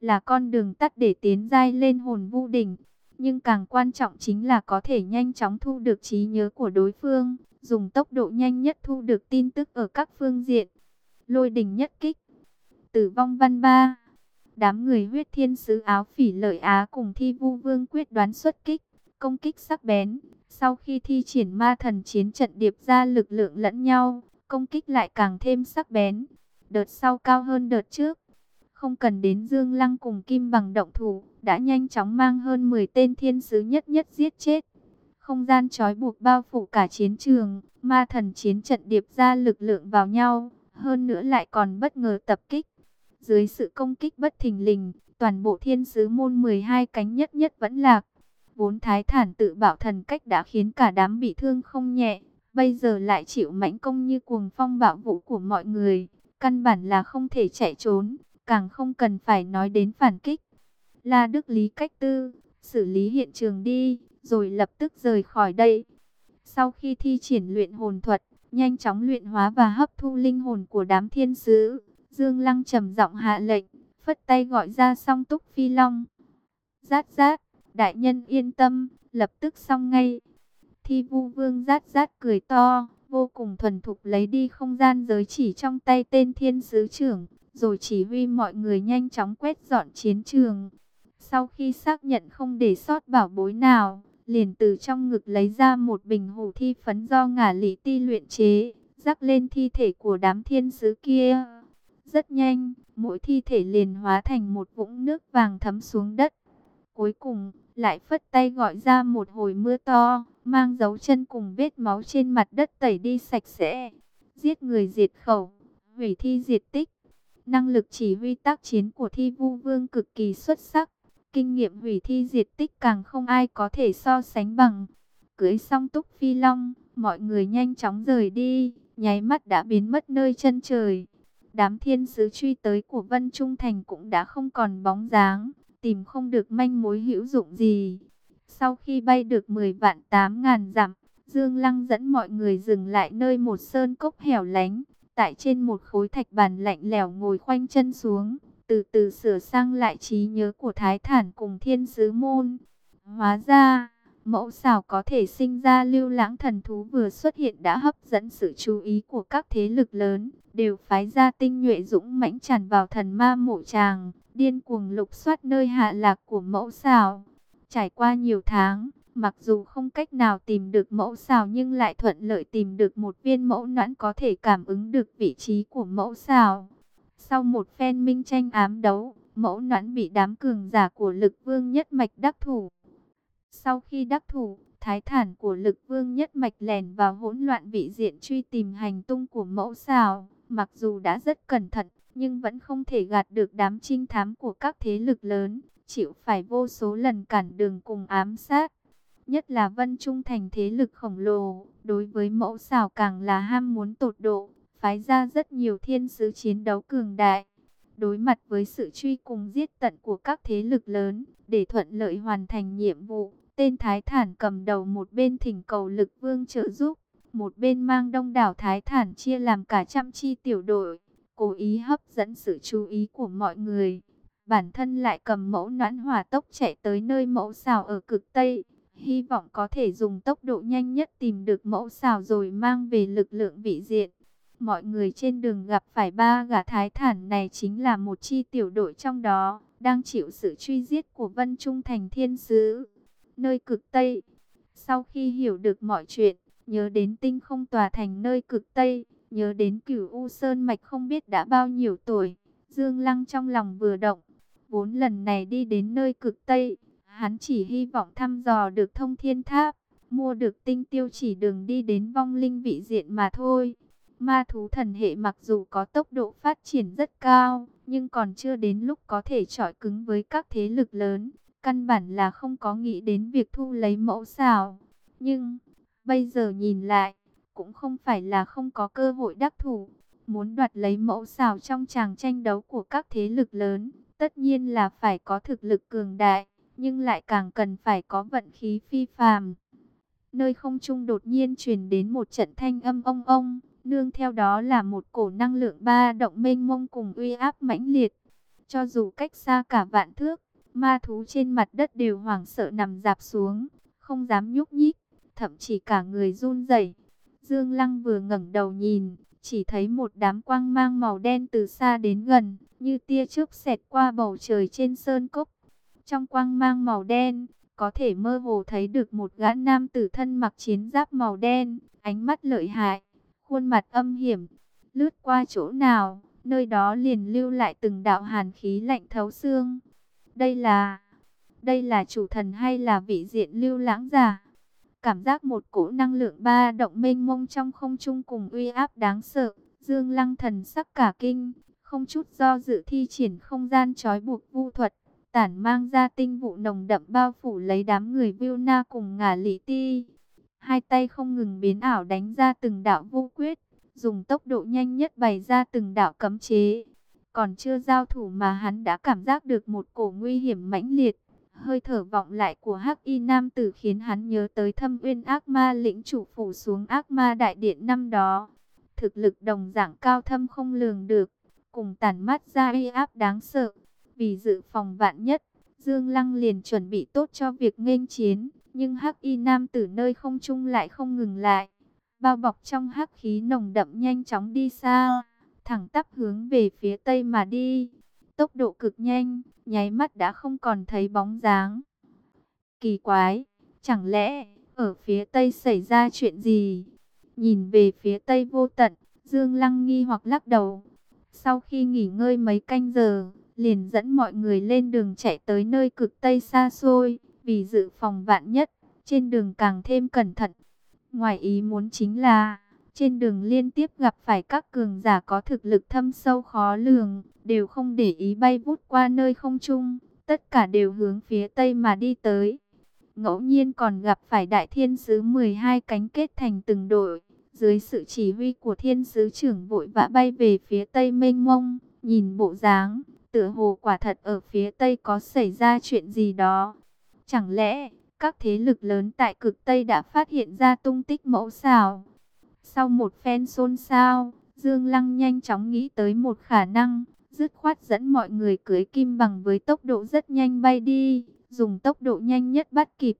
Là con đường tắt để tiến giai lên hồn vu đỉnh. Nhưng càng quan trọng chính là có thể nhanh chóng thu được trí nhớ của đối phương, dùng tốc độ nhanh nhất thu được tin tức ở các phương diện. Lôi đỉnh nhất kích. Tử vong văn ba. Đám người huyết thiên sứ áo phỉ lợi Á cùng thi vu vương quyết đoán xuất kích, công kích sắc bén. Sau khi thi triển ma thần chiến trận điệp ra lực lượng lẫn nhau, công kích lại càng thêm sắc bén. Đợt sau cao hơn đợt trước. Không cần đến Dương Lăng cùng Kim bằng động thủ, đã nhanh chóng mang hơn 10 tên thiên sứ nhất nhất giết chết. Không gian trói buộc bao phủ cả chiến trường, ma thần chiến trận điệp ra lực lượng vào nhau, hơn nữa lại còn bất ngờ tập kích. Dưới sự công kích bất thình lình, toàn bộ thiên sứ môn 12 cánh nhất nhất vẫn lạc. Vốn thái thản tự bảo thần cách đã khiến cả đám bị thương không nhẹ, bây giờ lại chịu mãnh công như cuồng phong bạo vũ của mọi người. Căn bản là không thể chạy trốn, càng không cần phải nói đến phản kích. La Đức Lý cách tư, xử lý hiện trường đi, rồi lập tức rời khỏi đây. Sau khi thi triển luyện hồn thuật, nhanh chóng luyện hóa và hấp thu linh hồn của đám thiên sứ, Dương Lăng trầm giọng hạ lệnh, phất tay gọi ra song túc phi long. Rát rát, đại nhân yên tâm, lập tức xong ngay. Thi vu vương rát rát cười to, vô cùng thuần thục lấy đi không gian giới chỉ trong tay tên thiên sứ trưởng, rồi chỉ huy mọi người nhanh chóng quét dọn chiến trường. Sau khi xác nhận không để sót bảo bối nào, liền từ trong ngực lấy ra một bình hủ thi phấn do ngả lý ti luyện chế, rắc lên thi thể của đám thiên sứ kia. Rất nhanh, mỗi thi thể liền hóa thành một vũng nước vàng thấm xuống đất. Cuối cùng, lại phất tay gọi ra một hồi mưa to, mang dấu chân cùng vết máu trên mặt đất tẩy đi sạch sẽ. Giết người diệt khẩu, hủy thi diệt tích. Năng lực chỉ huy tác chiến của thi vu vương cực kỳ xuất sắc. Kinh nghiệm hủy thi diệt tích càng không ai có thể so sánh bằng. Cưới xong túc phi long, mọi người nhanh chóng rời đi, nháy mắt đã biến mất nơi chân trời. Đám thiên sứ truy tới của Vân Trung Thành cũng đã không còn bóng dáng, tìm không được manh mối hữu dụng gì. Sau khi bay được 10 vạn 8 ngàn dặm, Dương Lăng dẫn mọi người dừng lại nơi một sơn cốc hẻo lánh, tại trên một khối thạch bàn lạnh lẽo ngồi khoanh chân xuống, từ từ sửa sang lại trí nhớ của Thái Thản cùng Thiên Sứ Môn. Hóa ra, mẫu xảo có thể sinh ra lưu lãng thần thú vừa xuất hiện đã hấp dẫn sự chú ý của các thế lực lớn, đều phái ra tinh nhuệ dũng mãnh tràn vào thần ma mộ tràng, điên cuồng lục soát nơi hạ lạc của mẫu xảo. Trải qua nhiều tháng, Mặc dù không cách nào tìm được mẫu xào nhưng lại thuận lợi tìm được một viên mẫu noãn có thể cảm ứng được vị trí của mẫu xào. Sau một phen minh tranh ám đấu, mẫu noãn bị đám cường giả của lực vương nhất mạch đắc thủ. Sau khi đắc thủ, thái thản của lực vương nhất mạch lèn vào hỗn loạn vị diện truy tìm hành tung của mẫu xào. Mặc dù đã rất cẩn thận, nhưng vẫn không thể gạt được đám trinh thám của các thế lực lớn, chịu phải vô số lần cản đường cùng ám sát. Nhất là Vân Trung thành thế lực khổng lồ, đối với mẫu xào càng là ham muốn tột độ, phái ra rất nhiều thiên sứ chiến đấu cường đại. Đối mặt với sự truy cùng giết tận của các thế lực lớn, để thuận lợi hoàn thành nhiệm vụ, tên Thái Thản cầm đầu một bên thỉnh cầu lực vương trợ giúp, một bên mang đông đảo Thái Thản chia làm cả trăm chi tiểu đội, cố ý hấp dẫn sự chú ý của mọi người. Bản thân lại cầm mẫu noãn hỏa tốc chạy tới nơi mẫu xào ở cực Tây, hy vọng có thể dùng tốc độ nhanh nhất tìm được mẫu xào rồi mang về lực lượng vị diện. Mọi người trên đường gặp phải ba gã thái thản này chính là một chi tiểu đội trong đó, đang chịu sự truy giết của Vân Trung Thành Thiên Sứ, nơi cực Tây. Sau khi hiểu được mọi chuyện, nhớ đến tinh không tòa thành nơi cực Tây, nhớ đến cửu U Sơn Mạch không biết đã bao nhiêu tuổi, Dương Lăng trong lòng vừa động, vốn lần này đi đến nơi cực Tây, hắn chỉ hy vọng thăm dò được thông thiên tháp, mua được tinh tiêu chỉ đường đi đến vong linh vị diện mà thôi. Ma thú thần hệ mặc dù có tốc độ phát triển rất cao, nhưng còn chưa đến lúc có thể trọi cứng với các thế lực lớn. Căn bản là không có nghĩ đến việc thu lấy mẫu xào. Nhưng, bây giờ nhìn lại, cũng không phải là không có cơ hội đắc thủ. Muốn đoạt lấy mẫu xào trong tràng tranh đấu của các thế lực lớn, tất nhiên là phải có thực lực cường đại, nhưng lại càng cần phải có vận khí phi phàm. Nơi không trung đột nhiên truyền đến một trận thanh âm ông ông, nương theo đó là một cổ năng lượng ba động mênh mông cùng uy áp mãnh liệt. Cho dù cách xa cả vạn thước, ma thú trên mặt đất đều hoảng sợ nằm dạp xuống, không dám nhúc nhích, thậm chí cả người run rẩy. Dương Lăng vừa ngẩng đầu nhìn, chỉ thấy một đám quang mang màu đen từ xa đến gần, như tia chớp xẹt qua bầu trời trên sơn cốc. Trong quang mang màu đen, có thể mơ hồ thấy được một gã nam tử thân mặc chiến giáp màu đen, ánh mắt lợi hại, khuôn mặt âm hiểm, lướt qua chỗ nào, nơi đó liền lưu lại từng đạo hàn khí lạnh thấu xương. Đây là, đây là chủ thần hay là vị diện lưu lãng giả? Cảm giác một cỗ năng lượng ba động mênh mông trong không trung cùng uy áp đáng sợ, Dương Lăng thần sắc cả kinh, không chút do dự thi triển không gian trói buộc vu thuật, tản mang ra tinh vụ nồng đậm bao phủ lấy đám người Vilna cùng ngả lý ti. Hai tay không ngừng biến ảo đánh ra từng đạo vô quyết, dùng tốc độ nhanh nhất bày ra từng đạo cấm chế. Còn chưa giao thủ mà hắn đã cảm giác được một cổ nguy hiểm mãnh liệt. Hơi thở vọng lại của Hắc Y Nam Tử khiến hắn nhớ tới thâm uyên ác ma lĩnh chủ phủ xuống ác ma đại điện năm đó. Thực lực đồng dạng cao thâm không lường được, cùng tản mắt ra uy áp đáng sợ. Vì dự phòng vạn nhất, Dương Lăng liền chuẩn bị tốt cho việc nghênh chiến. Nhưng hắc y nam tử nơi không trung lại không ngừng lại. Bao bọc trong hắc khí nồng đậm nhanh chóng đi xa, thẳng tắp hướng về phía tây mà đi. Tốc độ cực nhanh, nháy mắt đã không còn thấy bóng dáng. Kỳ quái, chẳng lẽ ở phía tây xảy ra chuyện gì? Nhìn về phía tây vô tận, Dương Lăng nghi hoặc lắc đầu. Sau khi nghỉ ngơi mấy canh giờ, liền dẫn mọi người lên đường chạy tới nơi cực tây xa xôi. Vì dự phòng vạn nhất, trên đường càng thêm cẩn thận. Ngoài ý muốn chính là, trên đường liên tiếp gặp phải các cường giả có thực lực thâm sâu khó lường, đều không để ý bay vút qua nơi không trung, tất cả đều hướng phía tây mà đi tới. Ngẫu nhiên còn gặp phải đại thiên sứ 12 cánh kết thành từng đội, dưới sự chỉ huy của thiên sứ trưởng vội vã bay về phía tây mênh mông, nhìn bộ dáng, tựa hồ quả thật ở phía tây có xảy ra chuyện gì đó. Chẳng lẽ, các thế lực lớn tại cực Tây đã phát hiện ra tung tích mẫu xào? Sau một phen xôn xao, Dương Lăng nhanh chóng nghĩ tới một khả năng, dứt khoát dẫn mọi người cưới kim bằng với tốc độ rất nhanh bay đi, dùng tốc độ nhanh nhất bắt kịp.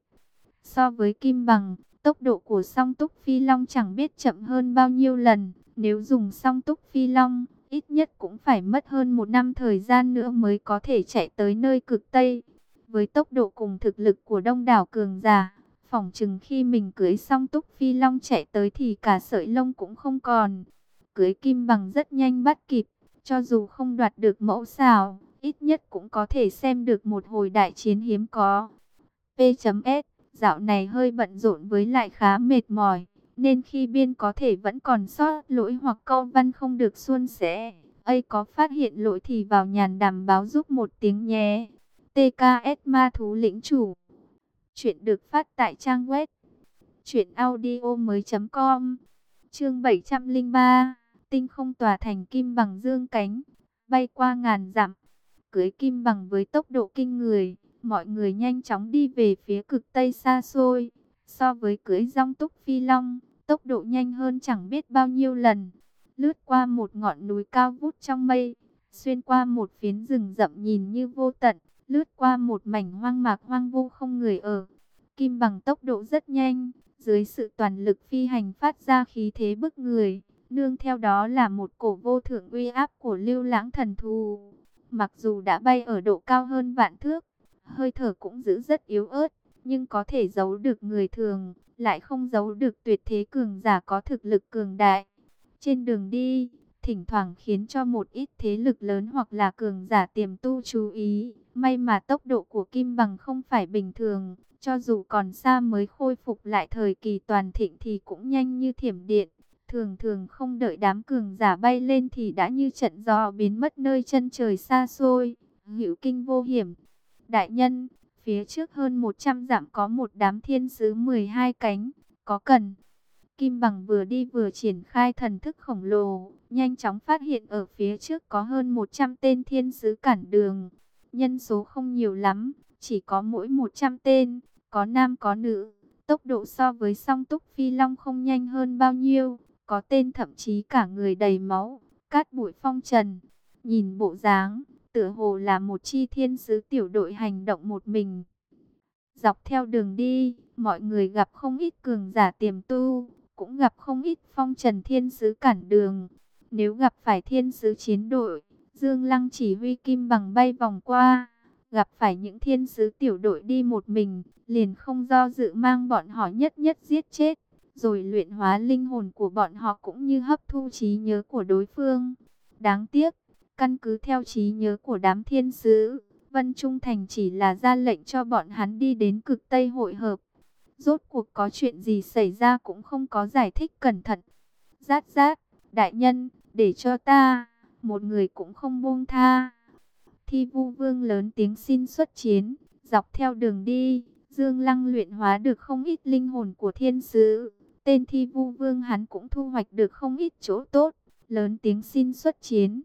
So với kim bằng, tốc độ của song túc phi long chẳng biết chậm hơn bao nhiêu lần, nếu dùng song túc phi long, ít nhất cũng phải mất hơn một năm thời gian nữa mới có thể chạy tới nơi cực Tây. Với tốc độ cùng thực lực của đông đảo cường giả, Phỏng chừng khi mình cưới xong túc phi long chạy tới thì cả sợi lông cũng không còn. Cưới kim bằng rất nhanh bắt kịp, cho dù không đoạt được mẫu xào, ít nhất cũng có thể xem được một hồi đại chiến hiếm có. P.S. Dạo này hơi bận rộn với lại khá mệt mỏi, nên khi biên có thể vẫn còn sót lỗi hoặc câu văn không được suôn sẻ. ấy có phát hiện lỗi thì vào nhàn đàm báo giúp một tiếng nhé. TKS Ma Thú Lĩnh Chủ Chuyện được phát tại trang web chuyểnaudio.com Chương 703, tinh không tòa thành kim bằng dương cánh, bay qua ngàn dặm. Cưới kim bằng với tốc độ kinh người, mọi người nhanh chóng đi về phía cực tây xa xôi. So với cưới rong túc phi long, tốc độ nhanh hơn chẳng biết bao nhiêu lần. Lướt qua một ngọn núi cao vút trong mây, xuyên qua một phiến rừng rậm nhìn như vô tận lướt qua một mảnh hoang mạc hoang vu không người ở. Kim bằng tốc độ rất nhanh, dưới sự toàn lực phi hành phát ra khí thế bức người, nương theo đó là một cổ vô thượng uy áp của lưu lãng thần thù. Mặc dù đã bay ở độ cao hơn vạn thước, hơi thở cũng giữ rất yếu ớt, nhưng có thể giấu được người thường, lại không giấu được tuyệt thế cường giả có thực lực cường đại. Trên đường đi, thỉnh thoảng khiến cho một ít thế lực lớn hoặc là cường giả tiềm tu chú ý. May mà tốc độ của Kim Bằng không phải bình thường, cho dù còn xa mới khôi phục lại thời kỳ toàn thịnh thì cũng nhanh như thiểm điện. Thường thường không đợi đám cường giả bay lên thì đã như trận gió biến mất nơi chân trời xa xôi, hữu kinh vô hiểm. Đại nhân, phía trước hơn 100 dặm có một đám thiên sứ 12 cánh, có cần... Kim Bằng vừa đi vừa triển khai thần thức khổng lồ, nhanh chóng phát hiện ở phía trước có hơn 100 tên thiên sứ cản đường. Nhân số không nhiều lắm, chỉ có mỗi 100 tên, có nam có nữ. Tốc độ so với song túc phi long không nhanh hơn bao nhiêu, có tên thậm chí cả người đầy máu, cát bụi phong trần. Nhìn bộ dáng, tựa hồ là một chi thiên sứ tiểu đội hành động một mình. Dọc theo đường đi, mọi người gặp không ít cường giả tiềm tu, cũng gặp không ít phong trần thiên sứ cản đường. Nếu gặp phải thiên sứ chiến đội, Dương Lăng chỉ huy kim bằng bay vòng qua. Gặp phải những thiên sứ tiểu đội đi một mình, liền không do dự mang bọn họ nhất nhất giết chết. Rồi luyện hóa linh hồn của bọn họ cũng như hấp thu trí nhớ của đối phương. Đáng tiếc, căn cứ theo trí nhớ của đám thiên sứ, Vân Trung Thành chỉ là ra lệnh cho bọn hắn đi đến cực Tây hội hợp. Rốt cuộc có chuyện gì xảy ra cũng không có giải thích cẩn thận. Rát rát, đại nhân, để cho ta, một người cũng không buông tha. Thi vu vương lớn tiếng xin xuất chiến, dọc theo đường đi, Dương Lăng luyện hóa được không ít linh hồn của thiên sứ. Tên thi vu vương hắn cũng thu hoạch được không ít chỗ tốt, lớn tiếng xin xuất chiến.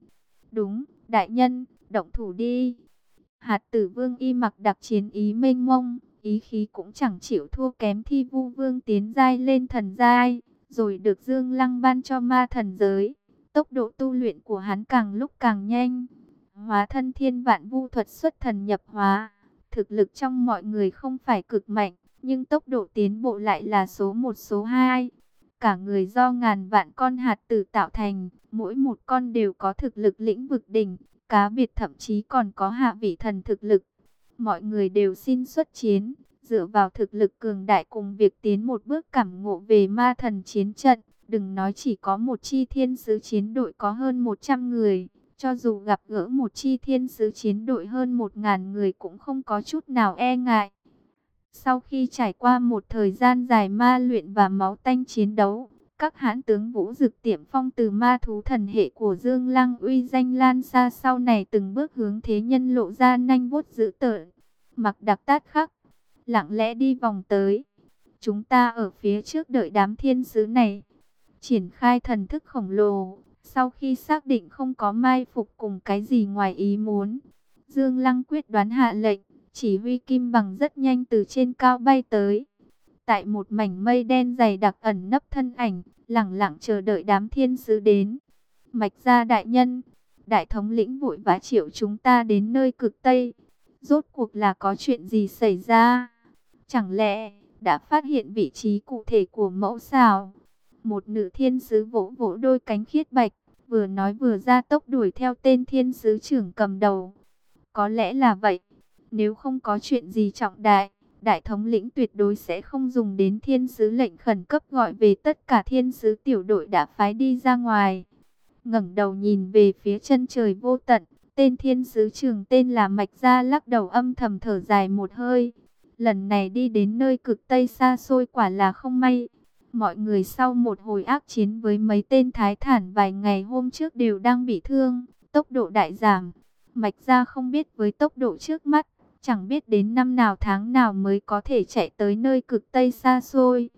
Đúng, đại nhân, động thủ đi. Hạt tử vương y mặc đặc chiến ý mênh mông, ý khí cũng chẳng chịu thua kém thi vu vương tiến giai lên thần giai, rồi được Dương Lăng ban cho ma thần giới. Tốc độ tu luyện của hắn càng lúc càng nhanh. Hóa thân thiên vạn vu thuật xuất thần nhập hóa. Thực lực trong mọi người không phải cực mạnh, nhưng tốc độ tiến bộ lại là số 1 số 2. Cả người do ngàn vạn con hạt tử tạo thành, mỗi một con đều có thực lực lĩnh vực đỉnh, cá biệt thậm chí còn có hạ vị thần thực lực mọi người đều xin xuất chiến, dựa vào thực lực cường đại cùng việc tiến một bước cảm ngộ về ma thần chiến trận. Đừng nói chỉ có một chi thiên sứ chiến đội có hơn 100 người, cho dù gặp gỡ một chi thiên sứ chiến đội hơn 1.000 người cũng không có chút nào e ngại. Sau khi trải qua một thời gian dài ma luyện và máu tanh chiến đấu, các hãn tướng vũ dực tiệm phong từ ma thú thần hệ của Dương Lăng uy danh lan xa sau này từng bước hướng thế nhân lộ ra nanh vuốt dữ tợn. Mặc đặc tát khắc, lặng lẽ đi vòng tới. Chúng ta ở phía trước đợi đám thiên sứ này. Triển khai thần thức khổng lồ, sau khi xác định không có mai phục cùng cái gì ngoài ý muốn. Dương Lăng quyết đoán hạ lệnh, chỉ huy kim bằng rất nhanh từ trên cao bay tới tại một mảnh mây đen dày đặc ẩn nấp thân ảnh, lẳng lặng chờ đợi đám thiên sứ đến. Mạch gia đại nhân, đại thống lĩnh vội vã triệu chúng ta đến nơi cực Tây. Rốt cuộc là có chuyện gì xảy ra? Chẳng lẽ đã phát hiện vị trí cụ thể của mẫu xào? Một nữ thiên sứ vỗ vỗ đôi cánh khiết bạch, vừa nói vừa ra tốc đuổi theo tên thiên sứ trưởng cầm đầu. Có lẽ là vậy, nếu không có chuyện gì trọng đại, đại thống lĩnh tuyệt đối sẽ không dùng đến thiên sứ lệnh khẩn cấp gọi về tất cả thiên sứ tiểu đội đã phái đi ra ngoài. ngẩng đầu nhìn về phía chân trời vô tận, tên thiên sứ trường tên là Mạch Gia lắc đầu âm thầm thở dài một hơi. Lần này đi đến nơi cực Tây xa xôi quả là không may. Mọi người sau một hồi ác chiến với mấy tên thái thản vài ngày hôm trước đều đang bị thương, tốc độ đại giảm. Mạch ra không biết với tốc độ trước mắt, chẳng biết đến năm nào tháng nào mới có thể chạy tới nơi cực Tây xa xôi.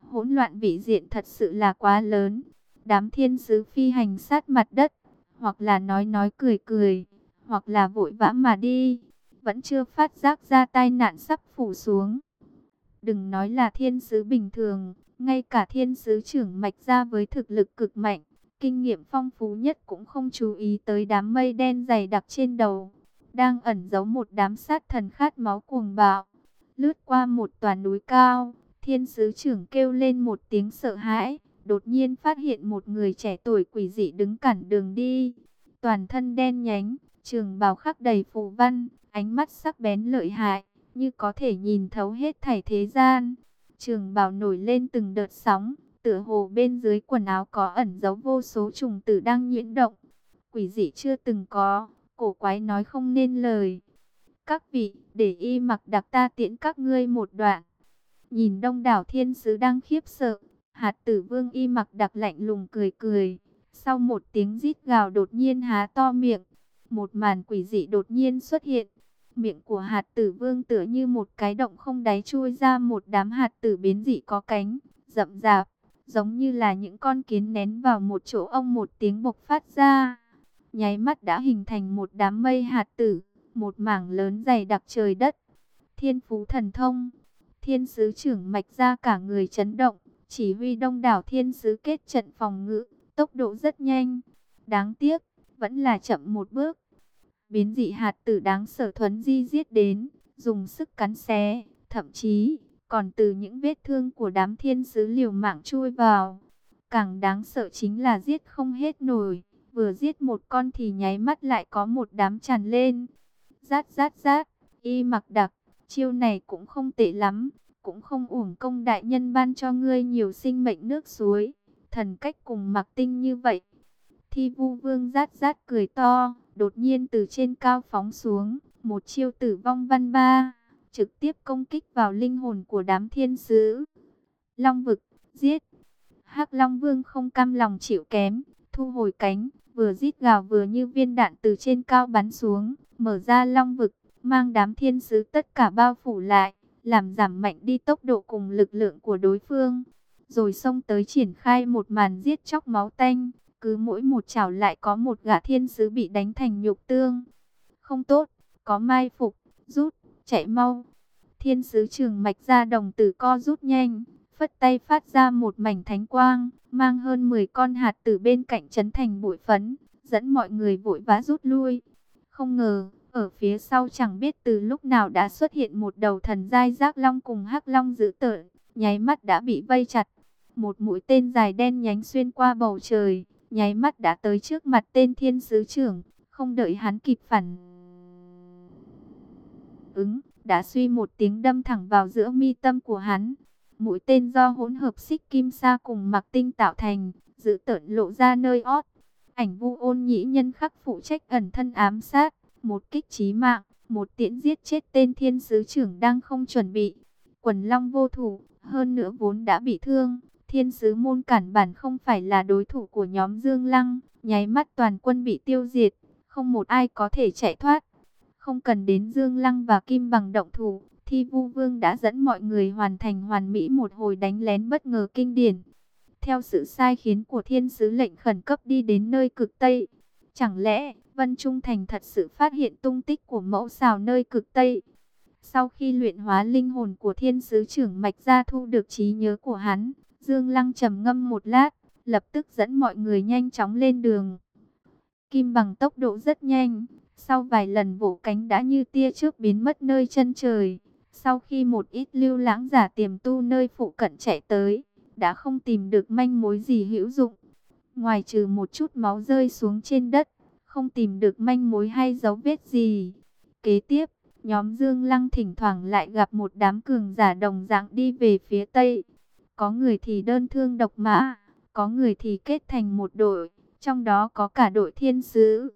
Hỗn loạn vị diện thật sự là quá lớn. Đám thiên sứ phi hành sát mặt đất, hoặc là nói nói cười cười, hoặc là vội vã mà đi, vẫn chưa phát giác ra tai nạn sắp phủ xuống. Đừng nói là thiên sứ bình thường, ngay cả thiên sứ trưởng mạch ra với thực lực cực mạnh, kinh nghiệm phong phú nhất cũng không chú ý tới đám mây đen dày đặc trên đầu đang ẩn giấu một đám sát thần khát máu cuồng bạo. Lướt qua một tòa núi cao, thiên sứ trưởng kêu lên một tiếng sợ hãi, đột nhiên phát hiện một người trẻ tuổi quỷ dị đứng cản đường đi. Toàn thân đen nhánh, trường bào khắc đầy phù văn, ánh mắt sắc bén lợi hại, như có thể nhìn thấu hết thảy thế gian. Trường bào nổi lên từng đợt sóng, tựa hồ bên dưới quần áo có ẩn giấu vô số trùng tử đang nhuyễn động. Quỷ dị chưa từng có, Cổ quái nói không nên lời. Các vị, để y mặc đặc ta tiễn các ngươi một đoạn. Nhìn đông đảo thiên sứ đang khiếp sợ, hạt tử vương y mặc đặc lạnh lùng cười cười. Sau một tiếng rít gào đột nhiên há to miệng, một màn quỷ dị đột nhiên xuất hiện. Miệng của hạt tử vương tựa như một cái động không đáy chui ra một đám hạt tử biến dị có cánh, rậm rạp, giống như là những con kiến nén vào một chỗ ông một tiếng bộc phát ra nháy mắt đã hình thành một đám mây hạt tử, một mảng lớn dày đặc trời đất. Thiên phú thần thông, thiên sứ trưởng mạch ra cả người chấn động, chỉ huy đông đảo thiên sứ kết trận phòng ngự, tốc độ rất nhanh. Đáng tiếc, vẫn là chậm một bước. Biến dị hạt tử đáng sở thuấn di giết đến, dùng sức cắn xé, thậm chí còn từ những vết thương của đám thiên sứ liều mạng chui vào. Càng đáng sợ chính là giết không hết nổi vừa giết một con thì nháy mắt lại có một đám tràn lên. Rát rát rát, y mặc đặc, chiêu này cũng không tệ lắm, cũng không uổng công đại nhân ban cho ngươi nhiều sinh mệnh nước suối, thần cách cùng mặc tinh như vậy. Thi vu vương rát rát cười to, đột nhiên từ trên cao phóng xuống, một chiêu tử vong văn ba, trực tiếp công kích vào linh hồn của đám thiên sứ. Long vực, giết. hắc Long Vương không cam lòng chịu kém, thu hồi cánh, vừa rít gào vừa như viên đạn từ trên cao bắn xuống, mở ra long vực, mang đám thiên sứ tất cả bao phủ lại, làm giảm mạnh đi tốc độ cùng lực lượng của đối phương. Rồi xông tới triển khai một màn giết chóc máu tanh, cứ mỗi một chảo lại có một gã thiên sứ bị đánh thành nhục tương. Không tốt, có mai phục, rút, chạy mau. Thiên sứ trường mạch ra đồng tử co rút nhanh, phất tay phát ra một mảnh thánh quang, mang hơn 10 con hạt từ bên cạnh chấn thành bụi phấn, dẫn mọi người vội vã rút lui. Không ngờ, ở phía sau chẳng biết từ lúc nào đã xuất hiện một đầu thần giai giác long cùng hắc long dữ tợn, nháy mắt đã bị vây chặt. Một mũi tên dài đen nhánh xuyên qua bầu trời, nháy mắt đã tới trước mặt tên thiên sứ trưởng, không đợi hắn kịp phản ứng, đã suy một tiếng đâm thẳng vào giữa mi tâm của hắn. Mũi tên do hỗn hợp xích kim sa cùng mặc tinh tạo thành, giữ tợn lộ ra nơi ót. Ảnh vu ôn nhĩ nhân khắc phụ trách ẩn thân ám sát, một kích trí mạng, một tiễn giết chết tên thiên sứ trưởng đang không chuẩn bị. Quần long vô thủ, hơn nữa vốn đã bị thương, thiên sứ môn cản bản không phải là đối thủ của nhóm Dương Lăng, nháy mắt toàn quân bị tiêu diệt, không một ai có thể chạy thoát. Không cần đến Dương Lăng và Kim bằng động thủ, Thi Vu Vương đã dẫn mọi người hoàn thành hoàn mỹ một hồi đánh lén bất ngờ kinh điển. Theo sự sai khiến của thiên sứ lệnh khẩn cấp đi đến nơi cực Tây. Chẳng lẽ Vân Trung Thành thật sự phát hiện tung tích của mẫu xào nơi cực Tây? Sau khi luyện hóa linh hồn của thiên sứ trưởng Mạch Gia thu được trí nhớ của hắn, Dương Lăng trầm ngâm một lát, lập tức dẫn mọi người nhanh chóng lên đường. Kim bằng tốc độ rất nhanh, sau vài lần vỗ cánh đã như tia trước biến mất nơi chân trời. Sau khi một ít lưu lãng giả tiềm tu nơi phụ cận chạy tới, đã không tìm được manh mối gì hữu dụng. Ngoài trừ một chút máu rơi xuống trên đất, không tìm được manh mối hay dấu vết gì. Kế tiếp, Nhóm Dương Lăng thỉnh thoảng lại gặp một đám cường giả đồng dạng đi về phía Tây. Có người thì đơn thương độc mã, có người thì kết thành một đội, trong đó có cả đội thiên sứ.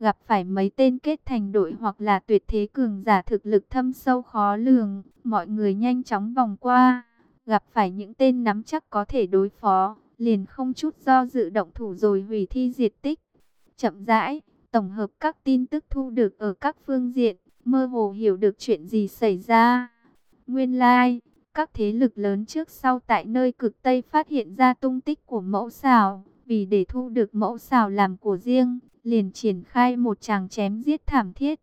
Gặp phải mấy tên kết thành đội hoặc là tuyệt thế cường giả thực lực thâm sâu khó lường, mọi người nhanh chóng vòng qua. Gặp phải những tên nắm chắc có thể đối phó, liền không chút do dự động thủ rồi hủy thi diệt tích. Chậm rãi, tổng hợp các tin tức thu được ở các phương diện, mơ hồ hiểu được chuyện gì xảy ra. Nguyên lai, like, các thế lực lớn trước sau tại nơi cực Tây phát hiện ra tung tích của mẫu xào, vì để thu được mẫu xào làm của riêng, liền triển khai một tràng chém giết thảm thiết.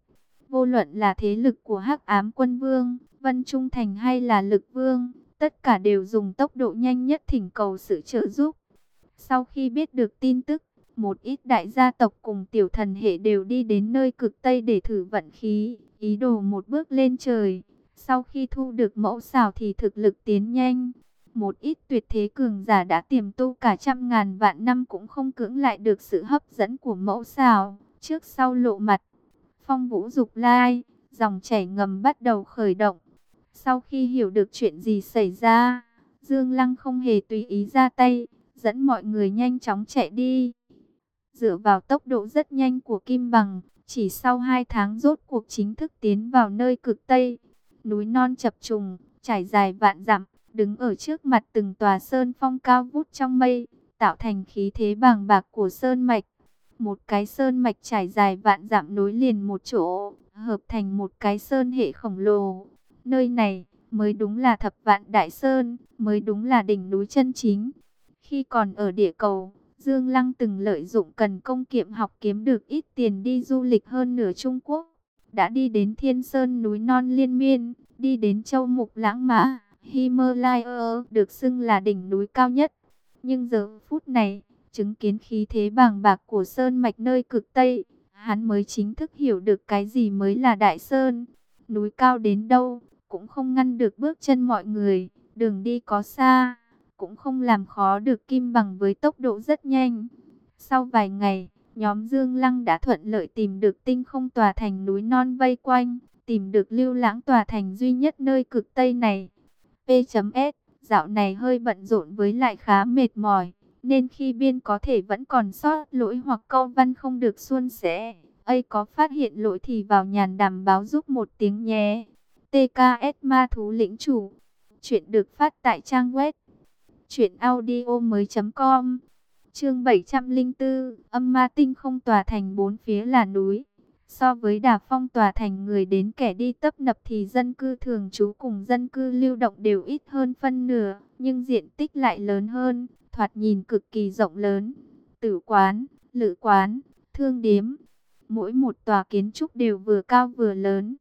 Vô luận là thế lực của Hắc Ám Quân Vương, Vân Trung Thành hay là Lực Vương, tất cả đều dùng tốc độ nhanh nhất thỉnh cầu sự trợ giúp. Sau khi biết được tin tức, một ít đại gia tộc cùng tiểu thần hệ đều đi đến nơi cực Tây để thử vận khí, ý đồ một bước lên trời. Sau khi thu được mẫu xào thì thực lực tiến nhanh. Một ít tuyệt thế cường giả đã tiềm tu cả trăm ngàn vạn năm cũng không cưỡng lại được sự hấp dẫn của mẫu xào. Trước sau lộ mặt, phong vũ dục lai, dòng chảy ngầm bắt đầu khởi động. Sau khi hiểu được chuyện gì xảy ra, Dương Lăng không hề tùy ý ra tay, dẫn mọi người nhanh chóng chạy đi. Dựa vào tốc độ rất nhanh của Kim Bằng, chỉ sau 2 tháng rốt cuộc chính thức tiến vào nơi cực Tây. Núi non chập trùng, trải dài vạn dặm, đứng ở trước mặt từng tòa sơn phong cao vút trong mây, tạo thành khí thế bàng bạc của sơn mạch. Một cái sơn mạch trải dài vạn dặm nối liền một chỗ, hợp thành một cái sơn hệ khổng lồ. Nơi này mới đúng là thập vạn đại sơn, mới đúng là đỉnh núi chân chính. Khi còn ở địa cầu, Dương Lăng từng lợi dụng cần công kiệm học kiếm được ít tiền đi du lịch hơn nửa Trung Quốc. Đã đi đến Thiên Sơn núi non liên miên, đi đến châu Mục Lãng Mã, Himalaya được xưng là đỉnh núi cao nhất. Nhưng giờ phút này, chứng kiến khí thế bàng bạc của Sơn Mạch nơi cực Tây, hắn mới chính thức hiểu được cái gì mới là Đại Sơn. Núi cao đến đâu, cũng không ngăn được bước chân mọi người, đường đi có xa cũng không làm khó được Kim Bằng với tốc độ rất nhanh. Sau vài ngày, nhóm Dương Lăng đã thuận lợi tìm được tinh không tòa thành núi non vây quanh, tìm được lưu lãng tòa thành duy nhất nơi cực Tây này. P.S. Dạo này hơi bận rộn với lại khá mệt mỏi, nên khi biên có thể vẫn còn sót lỗi hoặc câu văn không được suôn sẻ. ấy có phát hiện lỗi thì vào nhàn đàm báo giúp một tiếng nhé. TKS Ma Thú Lĩnh Chủ Chuyện được phát tại trang web Chuyện audio mới com Chương 704 Âm ma tinh không tòa thành bốn phía là núi So với đà phong tòa thành người đến kẻ đi tấp nập thì dân cư thường trú cùng dân cư lưu động đều ít hơn phân nửa, nhưng diện tích lại lớn hơn, thoạt nhìn cực kỳ rộng lớn. Tử quán, lữ quán, thương điếm, mỗi một tòa kiến trúc đều vừa cao vừa lớn,